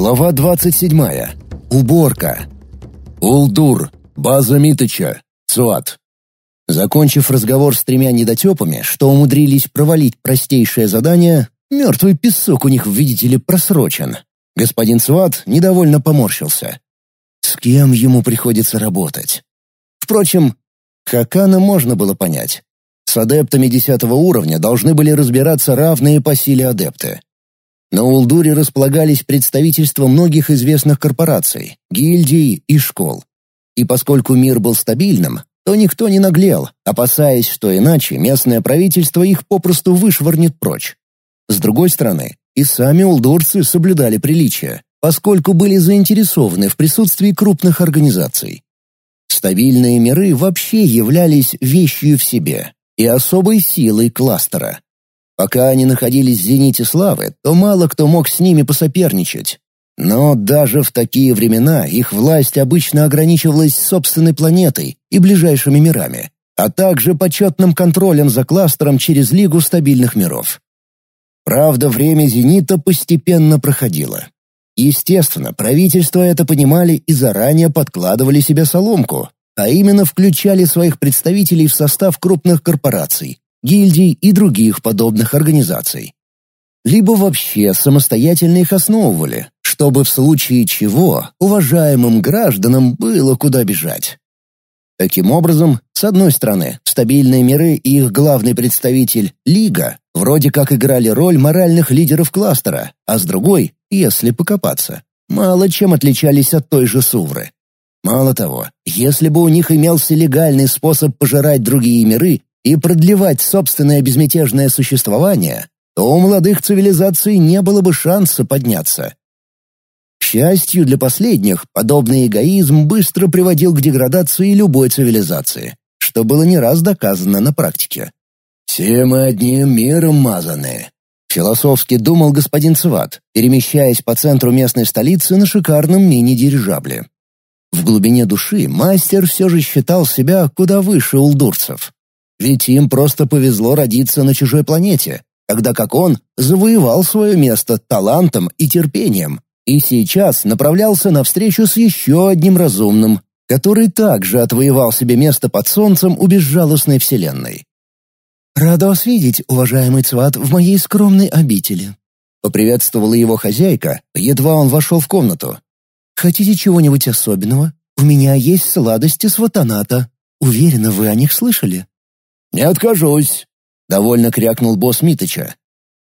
Глава 27. Уборка. Улдур. База Митыча. ЦУАТ. Закончив разговор с тремя недотепами, что умудрились провалить простейшее задание, мертвый песок у них, видите ли, просрочен. Господин ЦУАТ недовольно поморщился. С кем ему приходится работать? Впрочем, Хакана можно было понять. С адептами десятого уровня должны были разбираться равные по силе адепты. На Улдуре располагались представительства многих известных корпораций, гильдий и школ. И поскольку мир был стабильным, то никто не наглел, опасаясь, что иначе местное правительство их попросту вышвырнет прочь. С другой стороны, и сами улдурцы соблюдали приличия, поскольку были заинтересованы в присутствии крупных организаций. Стабильные миры вообще являлись вещью в себе и особой силой кластера. Пока они находились в зените славы, то мало кто мог с ними посоперничать. Но даже в такие времена их власть обычно ограничивалась собственной планетой и ближайшими мирами, а также почетным контролем за кластером через Лигу стабильных миров. Правда, время «Зенита» постепенно проходило. Естественно, правительства это понимали и заранее подкладывали себе соломку, а именно включали своих представителей в состав крупных корпораций, гильдий и других подобных организаций. Либо вообще самостоятельно их основывали, чтобы в случае чего уважаемым гражданам было куда бежать. Таким образом, с одной стороны, стабильные миры и их главный представитель — Лига вроде как играли роль моральных лидеров кластера, а с другой, если покопаться, мало чем отличались от той же Сувры. Мало того, если бы у них имелся легальный способ пожирать другие миры и продлевать собственное безмятежное существование, то у молодых цивилизаций не было бы шанса подняться. К счастью для последних, подобный эгоизм быстро приводил к деградации любой цивилизации, что было не раз доказано на практике. «Все мы одним миром мазаны», — философски думал господин Цват, перемещаясь по центру местной столицы на шикарном мини-дирижабле. В глубине души мастер все же считал себя куда выше улдурцев. Ведь им просто повезло родиться на чужой планете, тогда как он завоевал свое место талантом и терпением, и сейчас направлялся навстречу с еще одним разумным, который также отвоевал себе место под солнцем у безжалостной вселенной. «Рада вас видеть, уважаемый Цват, в моей скромной обители», — поприветствовала его хозяйка, едва он вошел в комнату. «Хотите чего-нибудь особенного? У меня есть сладости с ватаната. Уверена, вы о них слышали?» «Не откажусь», — довольно крякнул босс Митыча.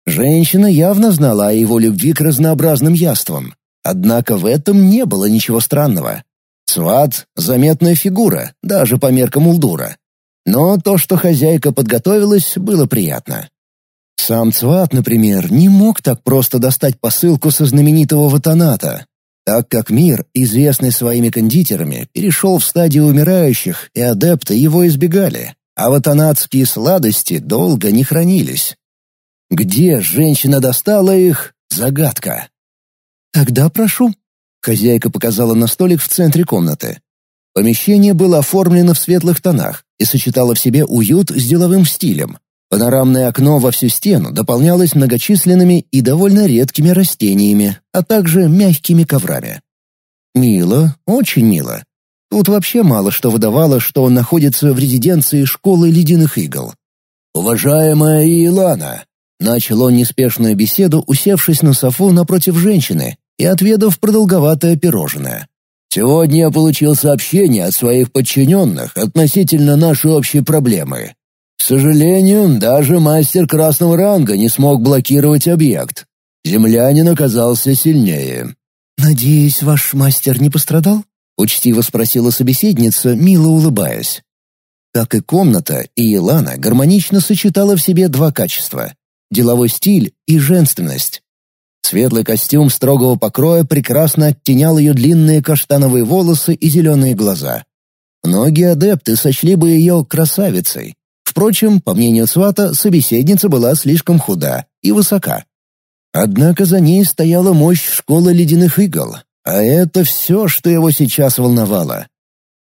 Женщина явно знала о его любви к разнообразным яствам. Однако в этом не было ничего странного. Сват — заметная фигура, даже по меркам Улдура. Но то, что хозяйка подготовилась, было приятно. Сам Цват, например, не мог так просто достать посылку со знаменитого ватаната, так как мир, известный своими кондитерами, перешел в стадию умирающих, и адепты его избегали, а ватанатские сладости долго не хранились. Где женщина достала их — загадка. «Тогда прошу». Хозяйка показала на столик в центре комнаты. Помещение было оформлено в светлых тонах и сочетало в себе уют с деловым стилем. Панорамное окно во всю стену дополнялось многочисленными и довольно редкими растениями, а также мягкими коврами. Мило, очень мило. Тут вообще мало что выдавало, что он находится в резиденции школы ледяных игл. «Уважаемая Илана!» Начал он неспешную беседу, усевшись на софу напротив женщины и отведав продолговатое пирожное. «Сегодня я получил сообщение от своих подчиненных относительно нашей общей проблемы. К сожалению, даже мастер красного ранга не смог блокировать объект. Землянин оказался сильнее. «Надеюсь, ваш мастер не пострадал?» — учтиво спросила собеседница, мило улыбаясь. Как и комната, и Илана гармонично сочетала в себе два качества — деловой стиль и женственность. Светлый костюм строгого покроя прекрасно оттенял ее длинные каштановые волосы и зеленые глаза. Многие адепты сочли бы ее красавицей, Впрочем, по мнению Свата, собеседница была слишком худа и высока. Однако за ней стояла мощь школы ледяных игл, а это все, что его сейчас волновало.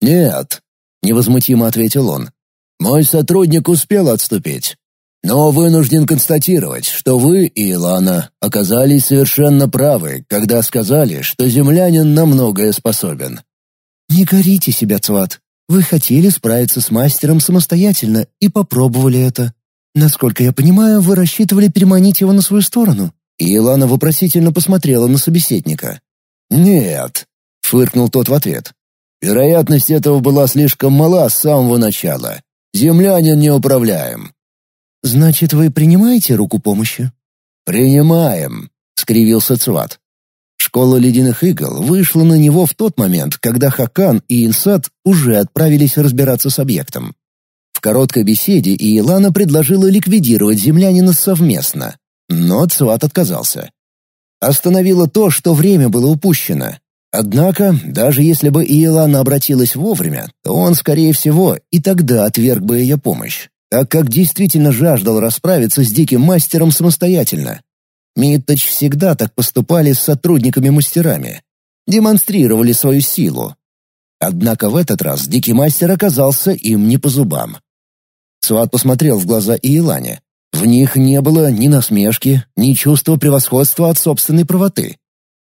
«Нет», — невозмутимо ответил он, — «мой сотрудник успел отступить. Но вынужден констатировать, что вы и Илана оказались совершенно правы, когда сказали, что землянин на многое способен. Не корите себя, Цват. Вы хотели справиться с мастером самостоятельно и попробовали это. Насколько я понимаю, вы рассчитывали переманить его на свою сторону. И Илана вопросительно посмотрела на собеседника. «Нет», — фыркнул тот в ответ. «Вероятность этого была слишком мала с самого начала. Землянин не управляем». «Значит, вы принимаете руку помощи?» «Принимаем», — скривился Цват. Школа ледяных игл вышла на него в тот момент, когда Хакан и Инсад уже отправились разбираться с объектом. В короткой беседе Иелана предложила ликвидировать землянина совместно, но Цват отказался. Остановило то, что время было упущено. Однако, даже если бы Иелана обратилась вовремя, то он, скорее всего, и тогда отверг бы ее помощь, так как действительно жаждал расправиться с диким мастером самостоятельно. Митточ всегда так поступали с сотрудниками-мастерами. Демонстрировали свою силу. Однако в этот раз дикий мастер оказался им не по зубам. Сват посмотрел в глаза Иелане. В них не было ни насмешки, ни чувства превосходства от собственной правоты.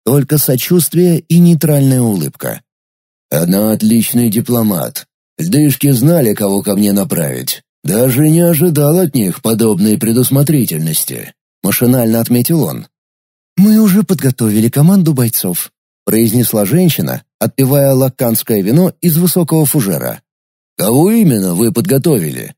Только сочувствие и нейтральная улыбка. «Она отличный дипломат. Льдышки знали, кого ко мне направить. Даже не ожидал от них подобной предусмотрительности», — машинально отметил он. «Мы уже подготовили команду бойцов», — произнесла женщина, отпивая лакканское вино из высокого фужера. «Кого именно вы подготовили?»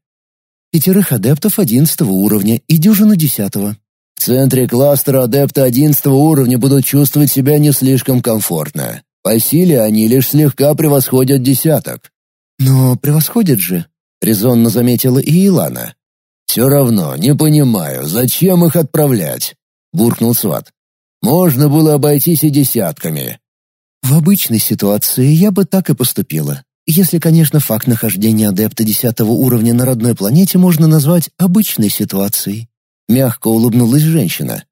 Пятерых адептов одиннадцатого уровня и дюжину десятого. В центре кластера адепты одиннадцатого уровня будут чувствовать себя не слишком комфортно. По силе они лишь слегка превосходят десяток. «Но превосходят же», — резонно заметила и Илана. «Все равно не понимаю, зачем их отправлять?» — буркнул Сват. «Можно было обойтись и десятками». «В обычной ситуации я бы так и поступила. Если, конечно, факт нахождения адепта десятого уровня на родной планете можно назвать обычной ситуацией. Мягко улыбнулась женщина.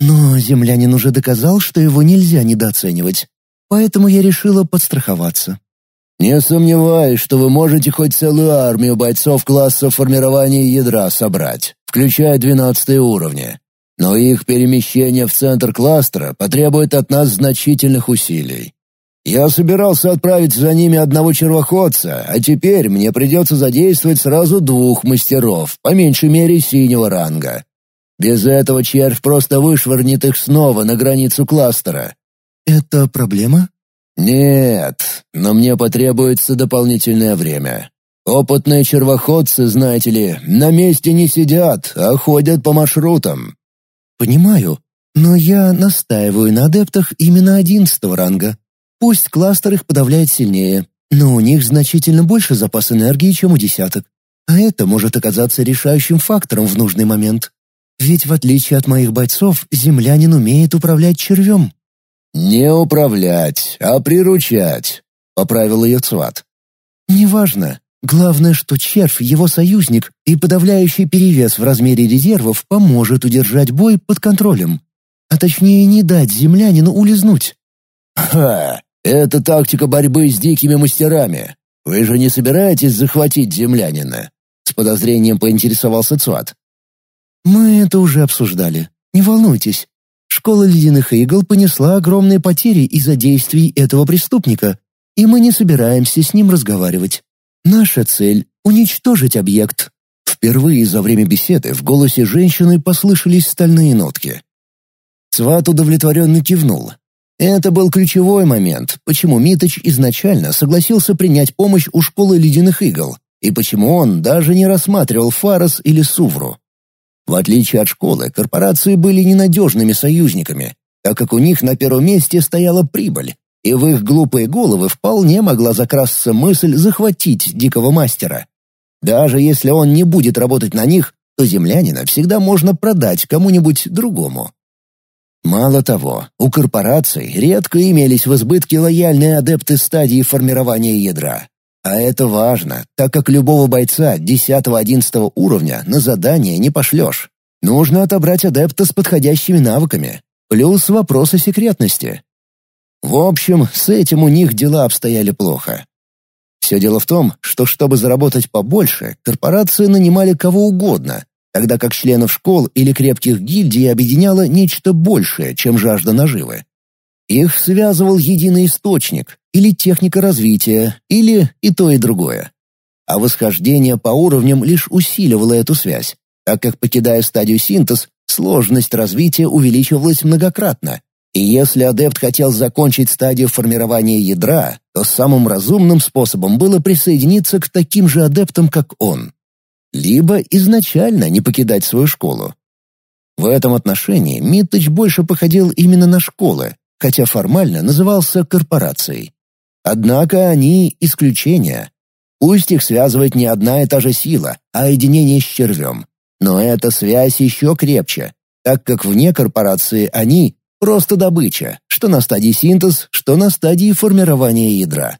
Но землянин уже доказал, что его нельзя недооценивать. Поэтому я решила подстраховаться. «Не сомневаюсь, что вы можете хоть целую армию бойцов класса формирования ядра собрать, включая двенадцатые уровни. Но их перемещение в центр кластера потребует от нас значительных усилий. Я собирался отправить за ними одного червоходца, а теперь мне придется задействовать сразу двух мастеров, по меньшей мере синего ранга. Без этого червь просто вышвырнет их снова на границу кластера. Это проблема? Нет, но мне потребуется дополнительное время. Опытные червоходцы, знаете ли, на месте не сидят, а ходят по маршрутам. Понимаю, но я настаиваю на адептах именно одиннадцатого ранга. Пусть кластер их подавляет сильнее, но у них значительно больше запас энергии, чем у десяток. А это может оказаться решающим фактором в нужный момент. Ведь в отличие от моих бойцов, землянин умеет управлять червем. «Не управлять, а приручать», — поправил ее Цват. «Неважно. Главное, что червь — его союзник, и подавляющий перевес в размере резервов поможет удержать бой под контролем. А точнее, не дать землянину улизнуть». «Ха! Это тактика борьбы с дикими мастерами. Вы же не собираетесь захватить землянина?» С подозрением поинтересовался Цват. «Мы это уже обсуждали. Не волнуйтесь. Школа ледяных игл понесла огромные потери из-за действий этого преступника, и мы не собираемся с ним разговаривать. Наша цель — уничтожить объект». Впервые за время беседы в голосе женщины послышались стальные нотки. Цват удовлетворенно кивнул, это был ключевой момент, почему Миточ изначально согласился принять помощь у школы ледяных игл, и почему он даже не рассматривал Фарос или Сувру. В отличие от школы, корпорации были ненадежными союзниками, так как у них на первом месте стояла прибыль, и в их глупые головы вполне могла закрасться мысль захватить дикого мастера. Даже если он не будет работать на них, то землянина всегда можно продать кому-нибудь другому. Мало того, у корпораций редко имелись в избытке лояльные адепты стадии формирования ядра. А это важно, так как любого бойца 10-11 уровня на задание не пошлешь. Нужно отобрать адепта с подходящими навыками. Плюс вопросы секретности. В общем, с этим у них дела обстояли плохо. Все дело в том, что чтобы заработать побольше, корпорации нанимали кого угодно, тогда как членов школ или крепких гильдий объединяло нечто большее, чем жажда наживы. Их связывал единый источник, или техника развития, или и то, и другое. А восхождение по уровням лишь усиливало эту связь, так как, покидая стадию синтез, сложность развития увеличивалась многократно. И если адепт хотел закончить стадию формирования ядра, то самым разумным способом было присоединиться к таким же адептам, как он. Либо изначально не покидать свою школу. В этом отношении Миттыч больше походил именно на школы, хотя формально назывался корпорацией. Однако они исключения. Пусть их связывает не одна и та же сила, а единение с червем. Но эта связь еще крепче, так как вне корпорации они — просто добыча, что на стадии синтез, что на стадии формирования ядра.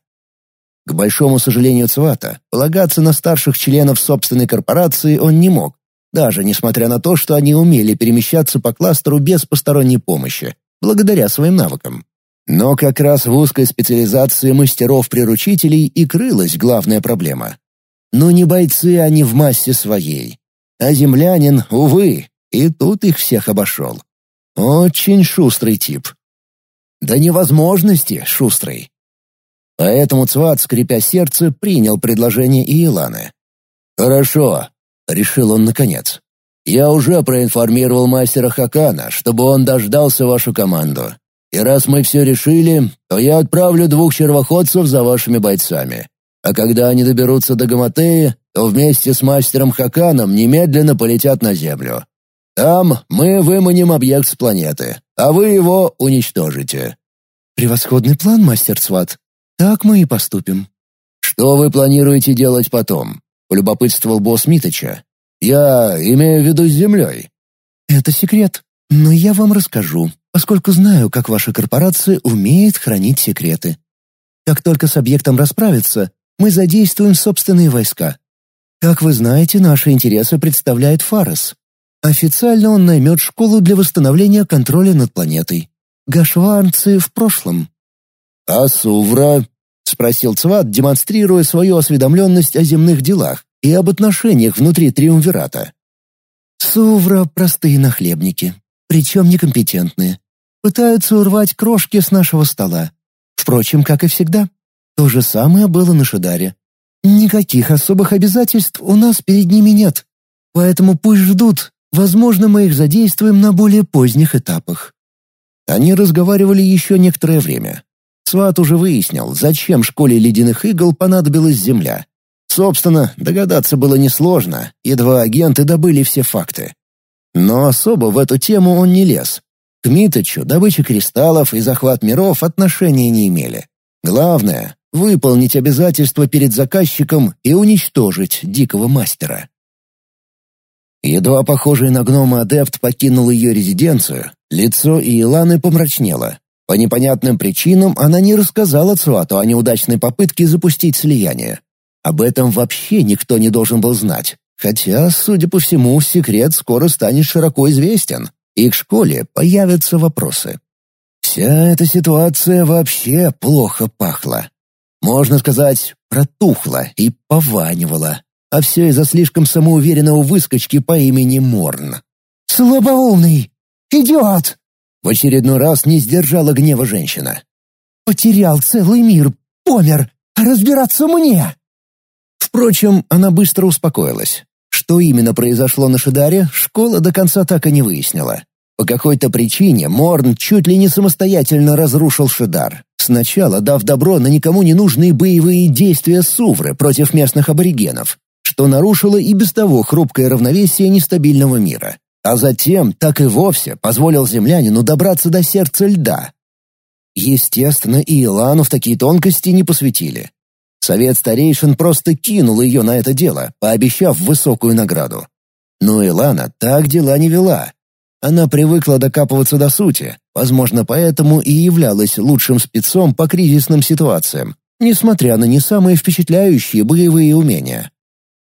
К большому сожалению Цвата, полагаться на старших членов собственной корпорации он не мог, даже несмотря на то, что они умели перемещаться по кластеру без посторонней помощи, благодаря своим навыкам. Но как раз в узкой специализации мастеров-приручителей и крылась главная проблема. Но не бойцы они в массе своей. А землянин, увы, и тут их всех обошел. Очень шустрый тип. До невозможности шустрый. Поэтому Цват, скрипя сердце, принял предложение Иеланы. «Хорошо», — решил он наконец. «Я уже проинформировал мастера Хакана, чтобы он дождался вашу команду. И раз мы все решили, то я отправлю двух червоходцев за вашими бойцами. А когда они доберутся до Гаматеи, то вместе с мастером Хаканом немедленно полетят на Землю. Там мы выманим объект с планеты, а вы его уничтожите». «Превосходный план, мастер Сват. Так мы и поступим». «Что вы планируете делать потом?» — полюбопытствовал босс Миточа. «Я имею в виду с Землей». «Это секрет, но я вам расскажу, поскольку знаю, как ваша корпорация умеет хранить секреты. Как только с объектом расправиться, мы задействуем собственные войска. Как вы знаете, наши интересы представляет Фарес. Официально он наймет школу для восстановления контроля над планетой. Гашварнцы в прошлом. «А Сувра?» — спросил Цват, демонстрируя свою осведомленность о земных делах и об отношениях внутри Триумвирата. «Сувра — простые нахлебники, причем некомпетентные пытаются урвать крошки с нашего стола. Впрочем, как и всегда. То же самое было на Шидаре. Никаких особых обязательств у нас перед ними нет. Поэтому пусть ждут. Возможно, мы их задействуем на более поздних этапах. Они разговаривали еще некоторое время. Сват уже выяснил, зачем школе ледяных игл понадобилась земля. Собственно, догадаться было несложно, едва агенты добыли все факты. Но особо в эту тему он не лез, к Миточу добыча кристаллов и захват миров отношения не имели. Главное — выполнить обязательства перед заказчиком и уничтожить дикого мастера. Едва похожий на гнома адепт покинул ее резиденцию, лицо Иеланы помрачнело. По непонятным причинам она не рассказала Цуату о неудачной попытке запустить слияние. Об этом вообще никто не должен был знать, хотя, судя по всему, секрет скоро станет широко известен и к школе появятся вопросы. Вся эта ситуация вообще плохо пахла. Можно сказать, протухла и пованивала. А все из-за слишком самоуверенного выскочки по имени Морн. «Слабоумный! Идиот!» В очередной раз не сдержала гнева женщина. «Потерял целый мир, помер, а разбираться мне!» Впрочем, она быстро успокоилась. Что именно произошло на Шидаре, школа до конца так и не выяснила. По какой-то причине Морн чуть ли не самостоятельно разрушил Шидар, сначала дав добро на никому не нужные боевые действия Сувры против местных аборигенов, что нарушило и без того хрупкое равновесие нестабильного мира, а затем так и вовсе позволил землянину добраться до сердца льда. Естественно, и Илану в такие тонкости не посвятили. Совет старейшин просто кинул ее на это дело, пообещав высокую награду. Но Илана так дела не вела. Она привыкла докапываться до сути, возможно, поэтому и являлась лучшим спецом по кризисным ситуациям, несмотря на не самые впечатляющие боевые умения.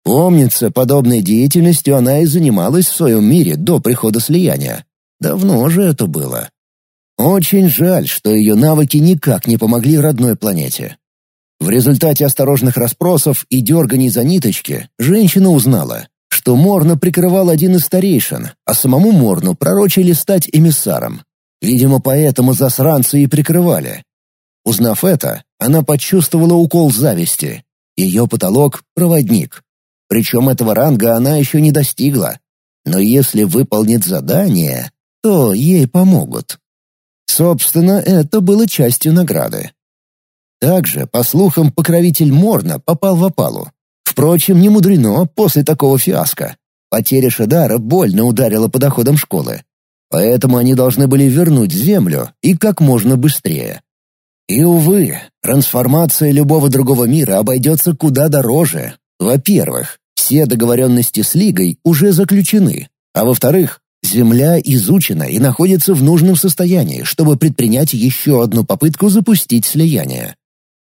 Помнится, подобной деятельностью она и занималась в своем мире до прихода слияния. Давно же это было. Очень жаль, что ее навыки никак не помогли родной планете. В результате осторожных расспросов и дерганий за ниточки женщина узнала, что Морна прикрывал один из старейшин, а самому Морну пророчили стать эмиссаром. Видимо, поэтому засранцы и прикрывали. Узнав это, она почувствовала укол зависти. Ее потолок — проводник. Причем этого ранга она еще не достигла. Но если выполнит задание, то ей помогут. Собственно, это было частью награды. Также, по слухам, покровитель Морна попал в опалу. Впрочем, не мудрено после такого фиаско. Потеря Шедара больно ударила по доходам школы. Поэтому они должны были вернуть землю и как можно быстрее. И, увы, трансформация любого другого мира обойдется куда дороже. Во-первых, все договоренности с Лигой уже заключены, а во-вторых, Земля изучена и находится в нужном состоянии, чтобы предпринять еще одну попытку запустить слияние.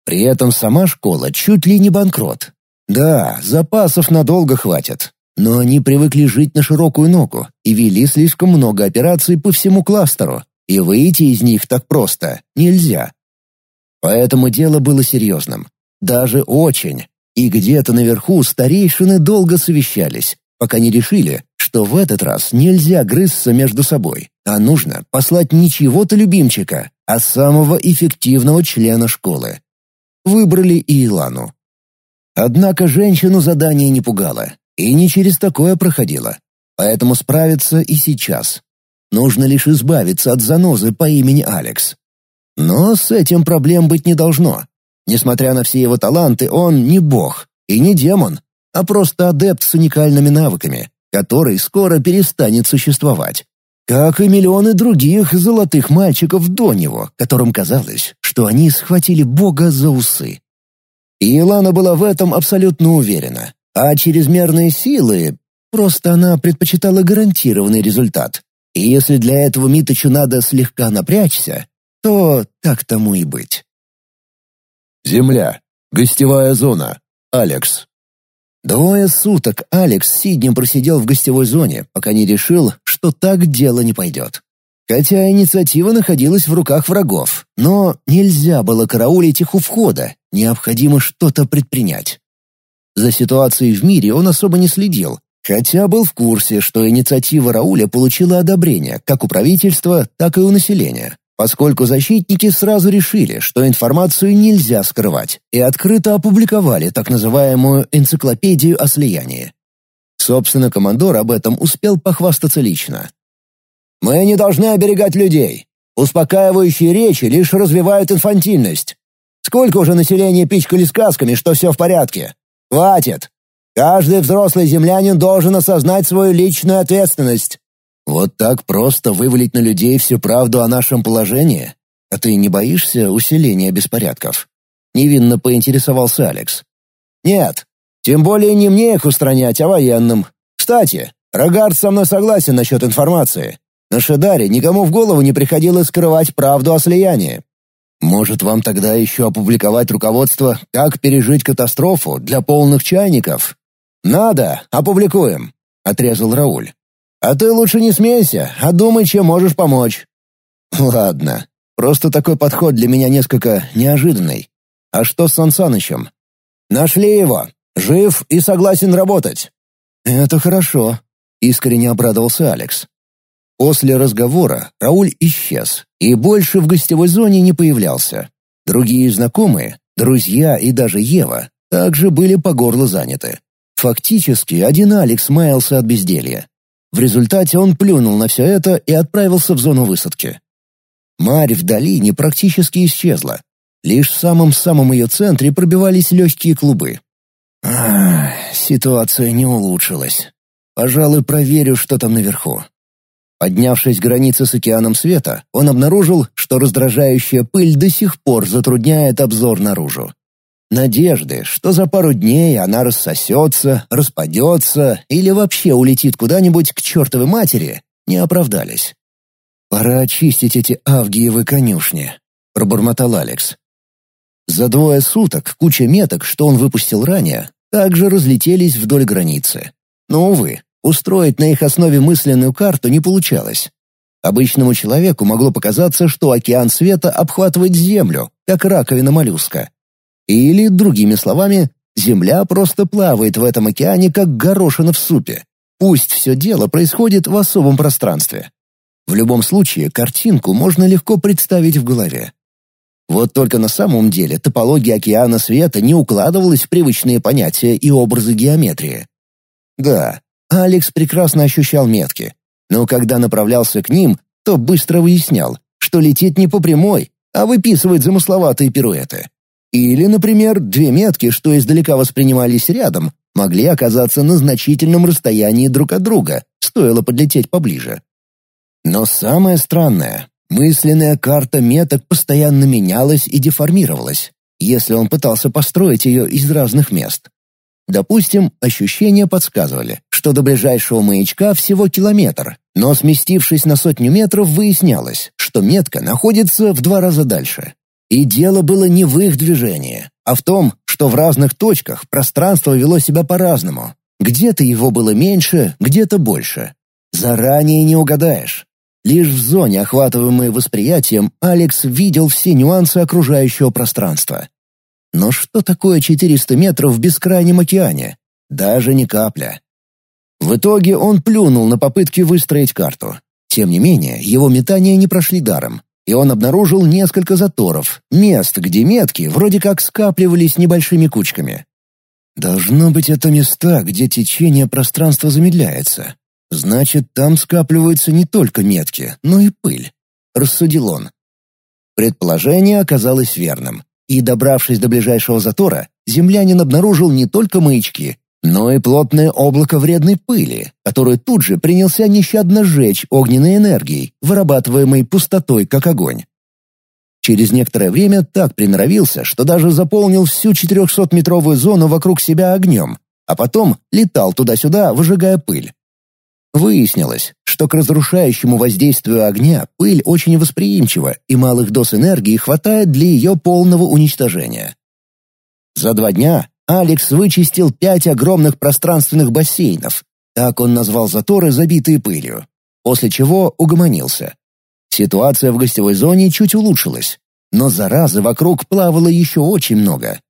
При этом сама школа чуть ли не банкрот. Да, запасов надолго хватит, но они привыкли жить на широкую ногу и вели слишком много операций по всему кластеру, и выйти из них так просто нельзя. Поэтому дело было серьезным. Даже очень. И где-то наверху старейшины долго совещались, пока не решили, что в этот раз нельзя грызться между собой, а нужно послать не чьего-то любимчика, а самого эффективного члена школы. Выбрали и Илану. Однако женщину задание не пугало, и не через такое проходило. Поэтому справиться и сейчас. Нужно лишь избавиться от занозы по имени Алекс. Но с этим проблем быть не должно. Несмотря на все его таланты, он не бог и не демон, а просто адепт с уникальными навыками, который скоро перестанет существовать. Как и миллионы других золотых мальчиков до него, которым казалось, что они схватили бога за усы. И Илана была в этом абсолютно уверена. А чрезмерные силы... Просто она предпочитала гарантированный результат. И если для этого Миточу надо слегка напрячься, то так тому и быть. Земля. Гостевая зона. Алекс. Двое суток Алекс сиднем просидел в гостевой зоне, пока не решил, что так дело не пойдет. Хотя инициатива находилась в руках врагов, но нельзя было караулить их у входа, необходимо что-то предпринять. За ситуацией в мире он особо не следил, хотя был в курсе, что инициатива Рауля получила одобрение как у правительства, так и у населения, поскольку защитники сразу решили, что информацию нельзя скрывать, и открыто опубликовали так называемую энциклопедию о слиянии. Собственно, командор об этом успел похвастаться лично. Мы не должны оберегать людей. Успокаивающие речи лишь развивают инфантильность. Сколько уже населения пичкали сказками, что все в порядке? Хватит. Каждый взрослый землянин должен осознать свою личную ответственность. Вот так просто вывалить на людей всю правду о нашем положении? А ты не боишься усиления беспорядков? Невинно поинтересовался Алекс. Нет. Тем более не мне их устранять, а военным. Кстати, Рогард со мной согласен насчет информации. На Шедаре никому в голову не приходило скрывать правду о слиянии. Может, вам тогда еще опубликовать руководство «Как пережить катастрофу» для полных чайников? «Надо, опубликуем», — отрезал Рауль. «А ты лучше не смейся, а думай, чем можешь помочь». «Ладно, просто такой подход для меня несколько неожиданный. А что с Сансанычем?» «Нашли его. Жив и согласен работать». «Это хорошо», — искренне обрадовался Алекс. После разговора Рауль исчез и больше в гостевой зоне не появлялся. Другие знакомые, друзья и даже Ева также были по горло заняты. Фактически один Алекс маялся от безделья. В результате он плюнул на все это и отправился в зону высадки. Марь в долине практически исчезла. Лишь в самом-самом ее центре пробивались легкие клубы. Ах, ситуация не улучшилась. Пожалуй, проверю, что там наверху. Поднявшись к границе с океаном света, он обнаружил, что раздражающая пыль до сих пор затрудняет обзор наружу. Надежды, что за пару дней она рассосется, распадется или вообще улетит куда-нибудь к чертовой матери, не оправдались. «Пора очистить эти авгиевы конюшни», — пробормотал Алекс. За двое суток куча меток, что он выпустил ранее, также разлетелись вдоль границы. Но, увы, Устроить на их основе мысленную карту не получалось. Обычному человеку могло показаться, что океан света обхватывает Землю, как раковина моллюска. Или, другими словами, Земля просто плавает в этом океане, как горошина в супе. Пусть все дело происходит в особом пространстве. В любом случае, картинку можно легко представить в голове. Вот только на самом деле топология океана света не укладывалась в привычные понятия и образы геометрии. Да, Алекс прекрасно ощущал метки, но когда направлялся к ним, то быстро выяснял, что летит не по прямой, а выписывает замысловатые пируэты. Или, например, две метки, что издалека воспринимались рядом, могли оказаться на значительном расстоянии друг от друга, стоило подлететь поближе. Но самое странное, мысленная карта меток постоянно менялась и деформировалась, если он пытался построить ее из разных мест. Допустим, ощущения подсказывали, что до ближайшего маячка всего километр, но сместившись на сотню метров, выяснялось, что метка находится в два раза дальше. И дело было не в их движении, а в том, что в разных точках пространство вело себя по-разному. Где-то его было меньше, где-то больше. Заранее не угадаешь. Лишь в зоне, охватываемой восприятием, Алекс видел все нюансы окружающего пространства. Но что такое 400 метров в бескрайнем океане? Даже не капля. В итоге он плюнул на попытки выстроить карту. Тем не менее, его метания не прошли даром, и он обнаружил несколько заторов, мест, где метки вроде как скапливались небольшими кучками. Должно быть это места, где течение пространства замедляется. Значит, там скапливаются не только метки, но и пыль, рассудил он. Предположение оказалось верным. И, добравшись до ближайшего затора, землянин обнаружил не только маячки, но и плотное облако вредной пыли, которое тут же принялся нещадно сжечь огненной энергией, вырабатываемой пустотой, как огонь. Через некоторое время так приноровился, что даже заполнил всю 400-метровую зону вокруг себя огнем, а потом летал туда-сюда, выжигая пыль. Выяснилось, что к разрушающему воздействию огня пыль очень восприимчива, и малых доз энергии хватает для ее полного уничтожения. За два дня Алекс вычистил пять огромных пространственных бассейнов, так он назвал заторы, забитые пылью, после чего угомонился. Ситуация в гостевой зоне чуть улучшилась, но заразы вокруг плавало еще очень много.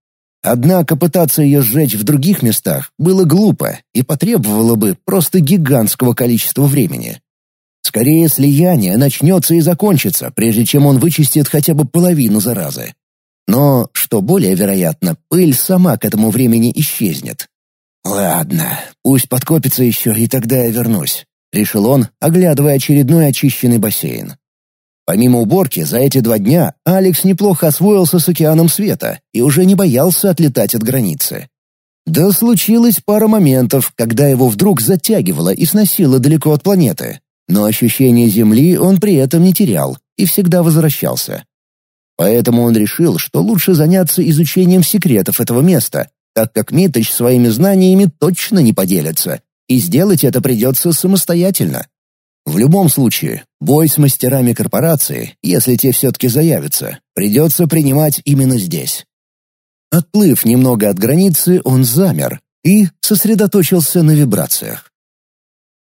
Однако пытаться ее сжечь в других местах было глупо и потребовало бы просто гигантского количества времени. Скорее, слияние начнется и закончится, прежде чем он вычистит хотя бы половину заразы. Но, что более вероятно, пыль сама к этому времени исчезнет. «Ладно, пусть подкопится еще, и тогда я вернусь», — решил он, оглядывая очередной очищенный бассейн. Помимо уборки, за эти два дня Алекс неплохо освоился с океаном света и уже не боялся отлетать от границы. Да случилось пара моментов, когда его вдруг затягивало и сносило далеко от планеты. Но ощущение Земли он при этом не терял и всегда возвращался. Поэтому он решил, что лучше заняться изучением секретов этого места, так как Миточ своими знаниями точно не поделится, и сделать это придется самостоятельно. В любом случае, бой с мастерами корпорации, если те все-таки заявятся, придется принимать именно здесь. Отплыв немного от границы, он замер и сосредоточился на вибрациях.